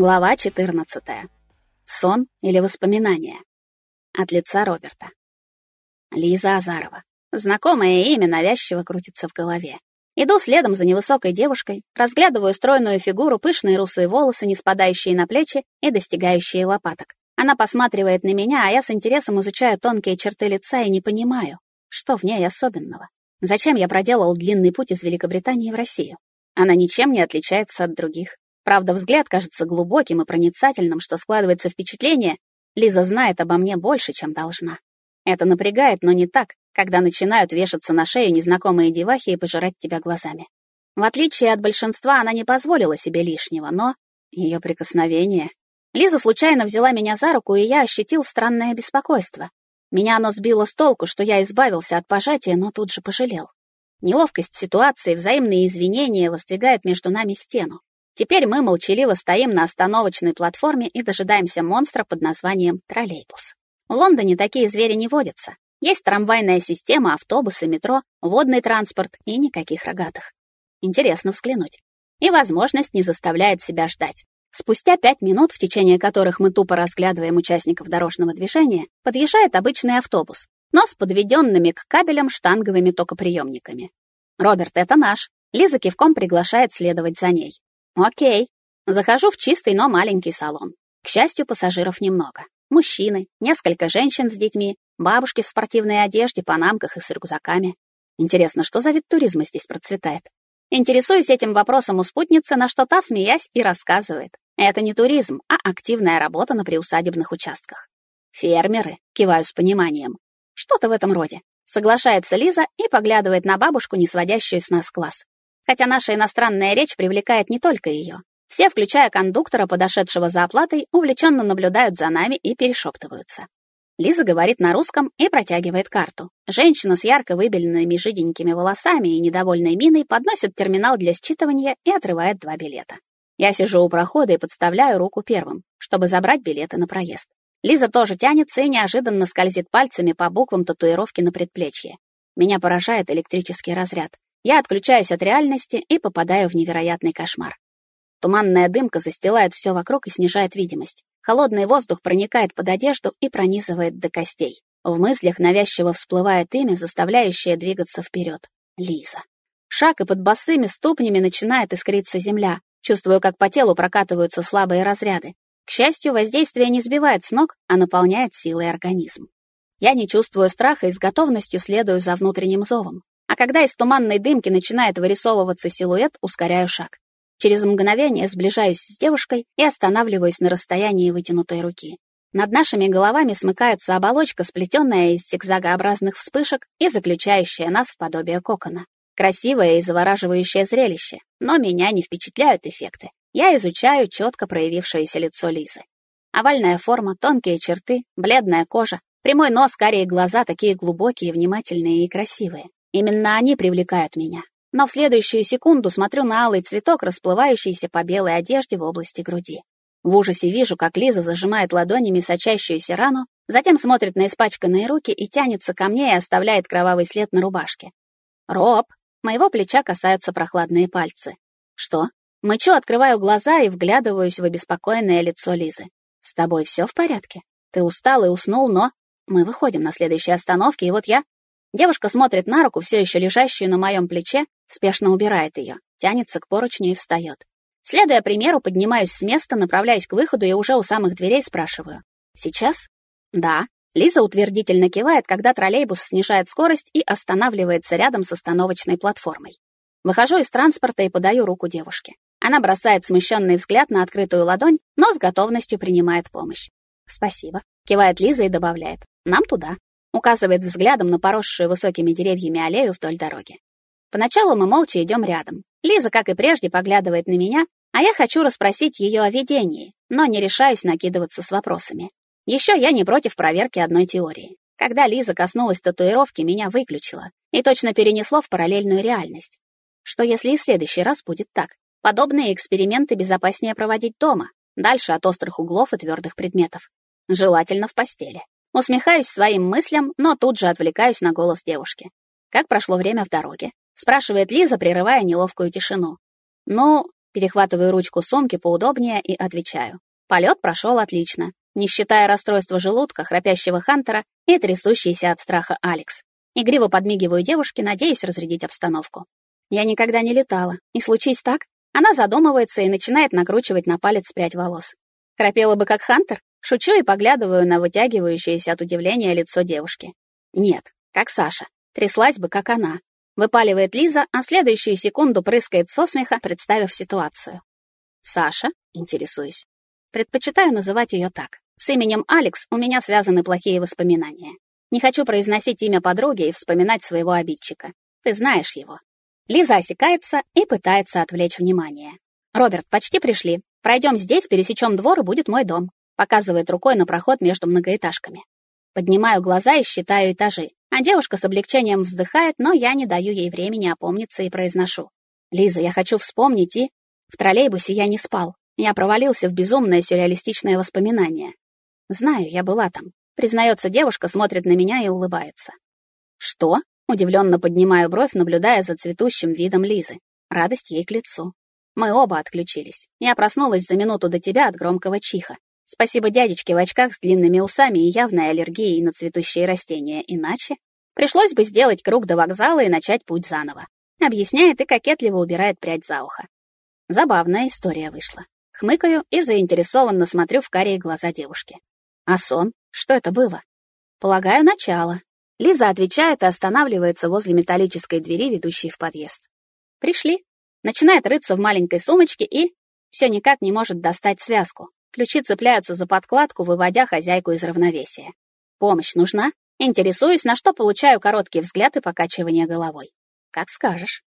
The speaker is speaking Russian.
Глава 14. Сон или воспоминания? От лица Роберта. Лиза Азарова. Знакомое имя навязчиво крутится в голове. Иду следом за невысокой девушкой, разглядываю стройную фигуру, пышные русые волосы, не спадающие на плечи и достигающие лопаток. Она посматривает на меня, а я с интересом изучаю тонкие черты лица и не понимаю, что в ней особенного. Зачем я проделал длинный путь из Великобритании в Россию? Она ничем не отличается от других. Правда, взгляд кажется глубоким и проницательным, что складывается впечатление, Лиза знает обо мне больше, чем должна. Это напрягает, но не так, когда начинают вешаться на шею незнакомые девахи и пожирать тебя глазами. В отличие от большинства, она не позволила себе лишнего, но ее прикосновение... Лиза случайно взяла меня за руку, и я ощутил странное беспокойство. Меня оно сбило с толку, что я избавился от пожатия, но тут же пожалел. Неловкость ситуации, взаимные извинения воздвигают между нами стену. Теперь мы молчаливо стоим на остановочной платформе и дожидаемся монстра под названием троллейбус. В Лондоне такие звери не водятся. Есть трамвайная система, автобусы, метро, водный транспорт и никаких рогатых. Интересно взглянуть. И возможность не заставляет себя ждать. Спустя пять минут, в течение которых мы тупо разглядываем участников дорожного движения, подъезжает обычный автобус, но с подведенными к кабелям штанговыми токоприемниками. «Роберт, это наш». Лиза кивком приглашает следовать за ней. Окей. Захожу в чистый, но маленький салон. К счастью, пассажиров немного. Мужчины, несколько женщин с детьми, бабушки в спортивной одежде, панамках и с рюкзаками. Интересно, что за вид туризма здесь процветает? Интересуюсь этим вопросом у спутницы, на что та, смеясь, и рассказывает. Это не туризм, а активная работа на приусадебных участках. Фермеры, киваю с пониманием. Что-то в этом роде. Соглашается Лиза и поглядывает на бабушку, не сводящую с нас глаз хотя наша иностранная речь привлекает не только ее. Все, включая кондуктора, подошедшего за оплатой, увлеченно наблюдают за нами и перешептываются. Лиза говорит на русском и протягивает карту. Женщина с ярко выбеленными жиденькими волосами и недовольной миной подносит терминал для считывания и отрывает два билета. Я сижу у прохода и подставляю руку первым, чтобы забрать билеты на проезд. Лиза тоже тянется и неожиданно скользит пальцами по буквам татуировки на предплечье. Меня поражает электрический разряд. Я отключаюсь от реальности и попадаю в невероятный кошмар. Туманная дымка застилает все вокруг и снижает видимость. Холодный воздух проникает под одежду и пронизывает до костей. В мыслях навязчиво всплывает имя, заставляющее двигаться вперед. Лиза. Шаг и под босыми ступнями начинает искриться земля. Чувствую, как по телу прокатываются слабые разряды. К счастью, воздействие не сбивает с ног, а наполняет силой организм. Я не чувствую страха и с готовностью следую за внутренним зовом. Когда из туманной дымки начинает вырисовываться силуэт, ускоряю шаг. Через мгновение сближаюсь с девушкой и останавливаюсь на расстоянии вытянутой руки. Над нашими головами смыкается оболочка, сплетенная из зигзагообразных вспышек и заключающая нас в подобие кокона. Красивое и завораживающее зрелище, но меня не впечатляют эффекты. Я изучаю четко проявившееся лицо Лизы. Овальная форма, тонкие черты, бледная кожа, прямой нос, карие глаза, такие глубокие, внимательные и красивые. Именно они привлекают меня. Но в следующую секунду смотрю на алый цветок, расплывающийся по белой одежде в области груди. В ужасе вижу, как Лиза зажимает ладонями сочащуюся рану, затем смотрит на испачканные руки и тянется ко мне и оставляет кровавый след на рубашке. «Роб!» Моего плеча касаются прохладные пальцы. «Что?» Мычу, открываю глаза и вглядываюсь в обеспокоенное лицо Лизы. «С тобой все в порядке? Ты устал и уснул, но...» Мы выходим на следующей остановке, и вот я Девушка смотрит на руку, все еще лежащую на моем плече, спешно убирает ее, тянется к поручню и встает. Следуя примеру, поднимаюсь с места, направляюсь к выходу и уже у самых дверей спрашиваю. «Сейчас?» «Да». Лиза утвердительно кивает, когда троллейбус снижает скорость и останавливается рядом с остановочной платформой. Выхожу из транспорта и подаю руку девушке. Она бросает смущенный взгляд на открытую ладонь, но с готовностью принимает помощь. «Спасибо», — кивает Лиза и добавляет. «Нам туда» указывает взглядом на поросшую высокими деревьями аллею вдоль дороги. Поначалу мы молча идем рядом. Лиза, как и прежде, поглядывает на меня, а я хочу расспросить ее о видении, но не решаюсь накидываться с вопросами. Еще я не против проверки одной теории. Когда Лиза коснулась татуировки, меня выключило и точно перенесло в параллельную реальность. Что если и в следующий раз будет так? Подобные эксперименты безопаснее проводить дома, дальше от острых углов и твердых предметов. Желательно в постели. Усмехаюсь своим мыслям, но тут же отвлекаюсь на голос девушки. Как прошло время в дороге? Спрашивает Лиза, прерывая неловкую тишину. Ну, Перехватываю ручку сумки поудобнее и отвечаю. Полет прошел отлично, не считая расстройства желудка, храпящего Хантера и трясущейся от страха Алекс. Игриво подмигиваю девушке, надеюсь разрядить обстановку. Я никогда не летала, и случись так, она задумывается и начинает накручивать на палец прядь волос. Храпела бы как Хантер? Шучу и поглядываю на вытягивающееся от удивления лицо девушки. Нет, как Саша. Тряслась бы, как она. Выпаливает Лиза, а в следующую секунду прыскает со смеха, представив ситуацию. Саша? Интересуюсь. Предпочитаю называть ее так. С именем Алекс у меня связаны плохие воспоминания. Не хочу произносить имя подруги и вспоминать своего обидчика. Ты знаешь его. Лиза осекается и пытается отвлечь внимание. «Роберт, почти пришли. Пройдем здесь, пересечем двор, и будет мой дом», показывает рукой на проход между многоэтажками. Поднимаю глаза и считаю этажи, а девушка с облегчением вздыхает, но я не даю ей времени опомниться и произношу. «Лиза, я хочу вспомнить и...» В троллейбусе я не спал. Я провалился в безумное сюрреалистичное воспоминание. Знаю, я была там. Признается девушка, смотрит на меня и улыбается. «Что?» Удивленно поднимаю бровь, наблюдая за цветущим видом Лизы. Радость ей к лицу. Мы оба отключились. Я проснулась за минуту до тебя от громкого чиха. Спасибо дядечке в очках с длинными усами и явной аллергией на цветущие растения. Иначе пришлось бы сделать круг до вокзала и начать путь заново. Объясняет и кокетливо убирает прядь за ухо. Забавная история вышла. Хмыкаю и заинтересованно смотрю в карие глаза девушки. А сон? Что это было? Полагаю, начало. Лиза отвечает и останавливается возле металлической двери, ведущей в подъезд. Пришли. Начинает рыться в маленькой сумочке и все никак не может достать связку. Ключи цепляются за подкладку, выводя хозяйку из равновесия. Помощь нужна? Интересуюсь, на что получаю короткий взгляд и покачивание головой. Как скажешь.